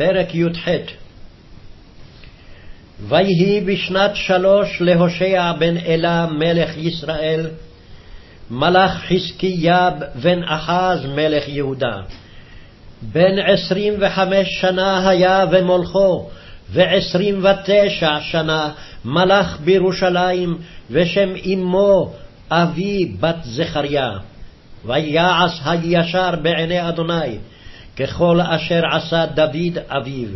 פרק י"ח ויהי בשנת שלוש להושע בן אלה מלך ישראל, מלך חזקיה בן אחז מלך יהודה. בן עשרים וחמש שנה היה ומולכו, ועשרים ותשע שנה מלך בירושלים, ושם אמו אבי בת זכריה. ויעש הישר בעיני אדוני, ככל אשר עשה דוד אביו.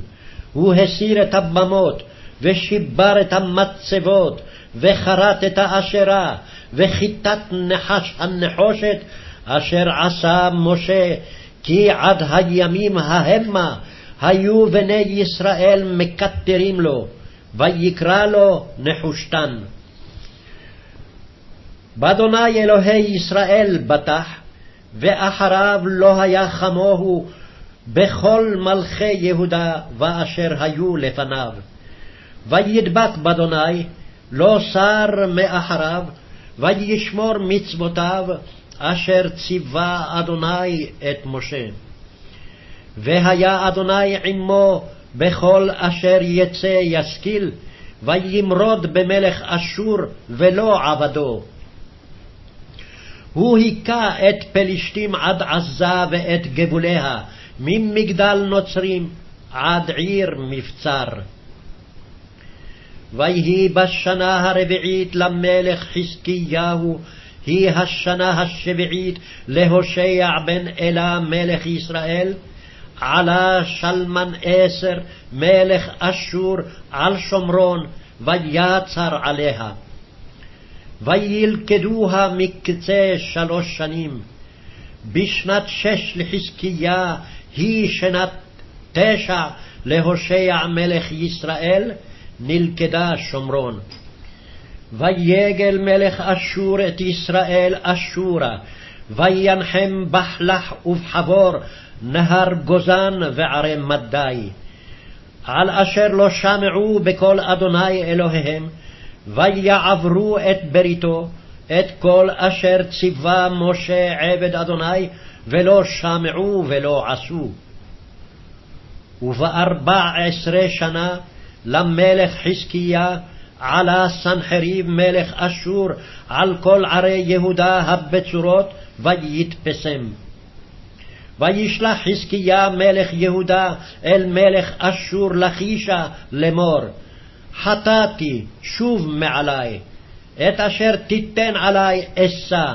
הוא הסיר את הבמות, ושיבר את המצבות, וכרת את האשרה, וכיתת נחש הנחושת, אשר עשה משה, כי עד הימים ההמה היו בני ישראל מקטרים לו, ויקרא לו נחושתן. באדוני אלוהי ישראל בטח, ואחריו לא היה כמוהו בכל מלכי יהודה ואשר היו לפניו. וידבק באדוני, לא שר מאחריו, וישמור מצוותיו, אשר ציווה אדוני את משה. והיה אדוני עמו בכל אשר יצא ישכיל, וימרוד במלך אשור ולא עבדו. הוא היכה את פלישתים עד עזה ואת גבוליה, ממגדל נוצרים עד עיר מבצר. ויהי בשנה הרביעית למלך חזקיהו, היא השנה השביעית להושע בן אלה מלך ישראל, עלה שלמן עשר מלך אשור על שומרון, ויצר עליה. וילכדוה מקצה שלוש שנים. בשנת שש לחזקיה היא שנת תשע להושע מלך ישראל, נלכדה שומרון. ויגל מלך אשור את ישראל אשורה, וינחם בחלח ובחבור, נהר גוזן וערי מדי. על אשר לא שמעו בקול אדוני אלוהיהם, ויעברו את בריתו, את כל אשר ציווה משה עבד אדוני, ולא שמעו ולא עשו. ובארבע עשרה שנה למלך חזקיה עלה סנחריב מלך אשור על כל ערי יהודה הבצורות, ויתפסם. וישלח חזקיה מלך יהודה אל מלך אשור לכישה לאמור, חטאתי שוב מעלי, את אשר תיתן עלי אשא.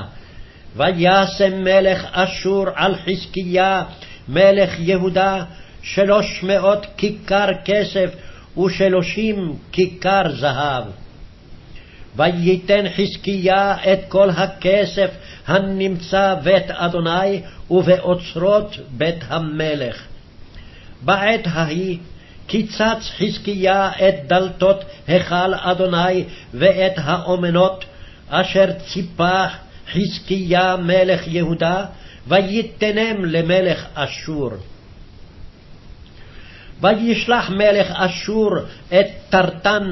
וישם מלך אשור על חזקיה מלך יהודה שלוש מאות כיכר כסף ושלושים כיכר זהב. וייתן חזקיה את כל הכסף הנמצא בית אדוני ובאוצרות בית המלך. בעת ההיא קיצץ חזקיה את דלתות היכל אדוני ואת האומנות, אשר ציפה חזקיה מלך יהודה, ויתנם למלך אשור. וישלח מלך אשור את טרטן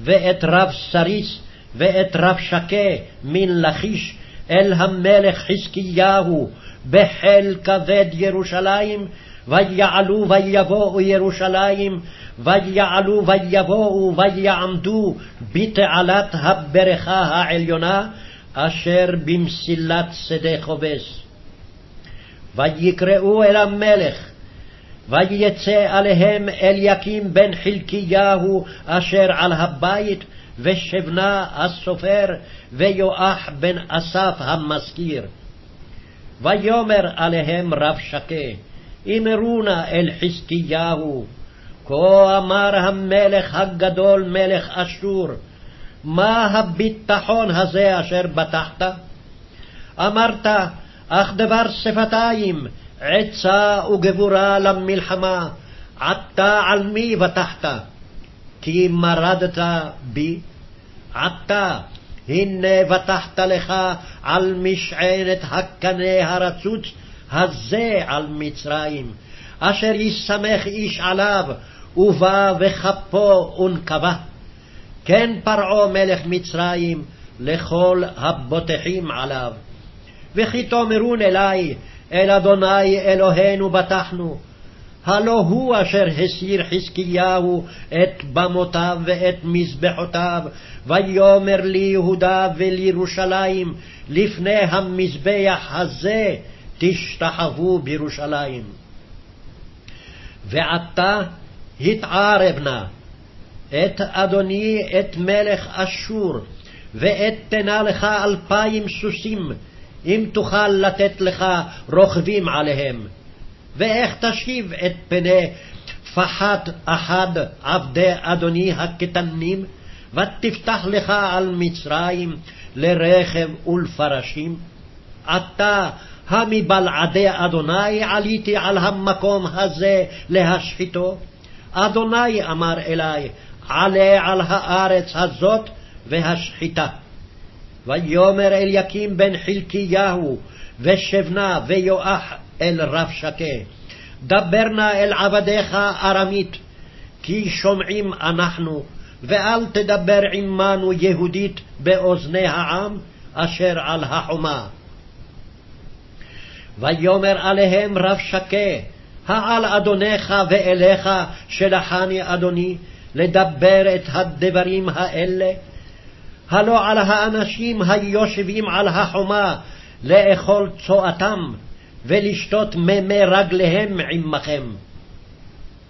ואת רב סריס ואת רב שקה מן לכיש אל המלך חזקיהו בחיל כבד ירושלים, ויעלו ויבואו ירושלים, ויעלו ויבואו ויעמדו בתעלת הברכה העליונה, אשר במסילת שדה חובס. ויקראו אל המלך, ויצא עליהם אליקים בן חלקיהו אשר על הבית, ושבנה הסופר, ויואח בן אסף המזכיר. ויאמר עליהם רב שקה, אמרו נא אל חזקיהו, כה אמר המלך הגדול מלך אשור, מה הביטחון הזה אשר בטחת? אמרת, אך דבר שפתיים, עצה וגבורה למלחמה, עתה על מי בטחת? כי מרדת בי? עתה, הנה בטחת לך על משענת הקנה הרצוץ הזה על מצרים, אשר ישמח איש עליו, ובא וכפו ונקבה. כן פרעה מלך מצרים לכל הבוטחים עליו. וכי תאמרון אלי, אל אדוני אלוהינו בטחנו, הלא הוא אשר הסיר חזקיהו את במותיו ואת מזבחותיו, ויאמר ליהודה ולירושלים, לפני המזבח הזה תשתחוו בירושלים. ועתה התערב נא את אדוני את מלך אשור, ואתנה לך אלפיים סוסים, אם תוכל לתת לך רוכבים עליהם. ואיך תשיב את פני פחת אחד עבדי אדוני הקטנים, ותפתח לך על מצרים לרכב ולפרשים? עתה המבלעדי אדוני עליתי על המקום הזה להשחיתו? אדוני אמר אלי, עלה על הארץ הזאת והשחיתה. ויאמר אליקים בן חלקיהו, ושבנה ויואח אל רב שקה, דבר נא אל עבדיך ארמית, כי שומעים אנחנו, ואל תדבר עמנו יהודית באוזני העם אשר על החומה. ויאמר עליהם רב שקה, העל אדונך ואליך שלחני אדוני, לדבר את הדברים האלה? הלא על האנשים היושבים על החומה לאכול צואתם, ולשתות מימי רגליהם עמכם.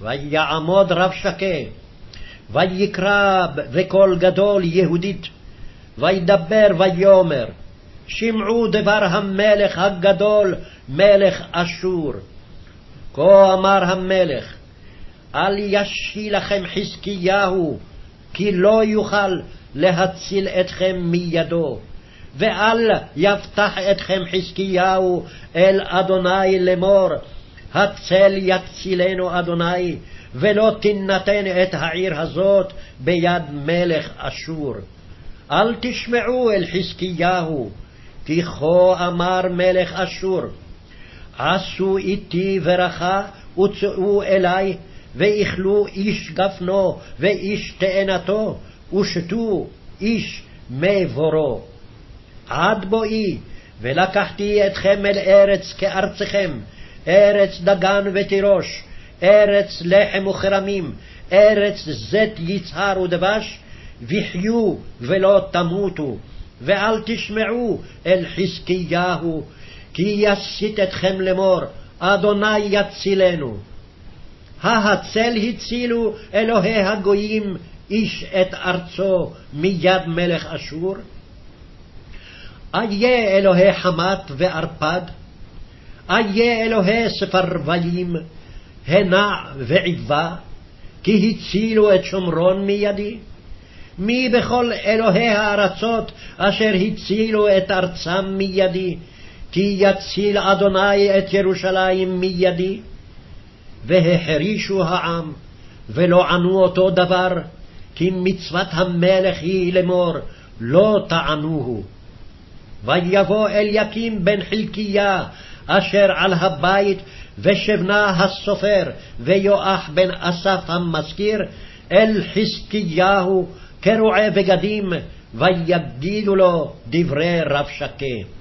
ויעמוד רב שקה, ויקרא בקול גדול יהודית, וידבר ויאמר, שמעו דבר המלך הגדול, מלך אשור. כה אמר המלך, אל ישי לכם חזקיהו, כי לא יוכל להציל אתכם מידו. ואל יבטח אתכם חזקיהו אל אדוני לאמור, הצל יצילנו אדוני, ולא תינתן את העיר הזאת ביד מלך אשור. אל תשמעו אל חזקיהו, כי כה אמר מלך אשור, עשו איתי ברכה וצאו אלי, ואכלו איש גפנו ואיש תאנתו, ושתו איש מי בורו. עד בואי, ולקחתי אתכם אל ארץ כארצכם, ארץ דגן ותירוש, ארץ לחם וכרמים, ארץ זית יצהר ודבש, וחיו ולא תמותו, ואל תשמעו אל חזקיהו, כי יסית אתכם לאמור, אדוני יצילנו. ההצל הצילו אלוהי הגויים איש את ארצו מיד מלך אשור? איה אלוהי חמת וערפד? איה אלוהי ספרוויים, הנע ועיבה, כי הצילו את שומרון מידי? מי בכל אלוהי הארצות אשר הצילו את ארצם מידי, כי יציל אדוני את ירושלים מידי? והחרישו העם, ולא ענו אותו דבר, כי מצוות המלך היא לאמור, לא תענוהו. ויבוא אליקים בן חלקיה, אשר על הבית, ושבנה הסופר, ויואח בן אסף המזכיר, אל חזקיהו, כרועה בגדים, ויגידו לו דברי רב שקה.